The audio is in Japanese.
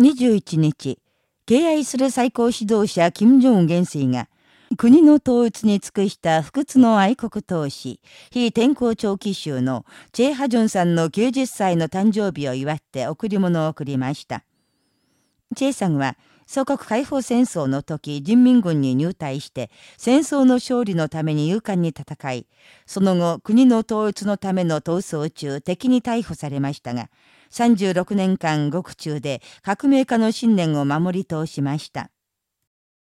21日、敬愛する最高指導者金正恩元帥が、国の統一に尽くした不屈の愛国闘士、非天候長期州のチェ・ハジョンさんの90歳の誕生日を祝って贈り物を贈りました。チェイさんは、祖国解放戦争の時人民軍に入隊して戦争の勝利のために勇敢に戦い、その後国の統一のための闘争中敵に逮捕されましたが、36年間獄中で革命家の信念を守り通しました。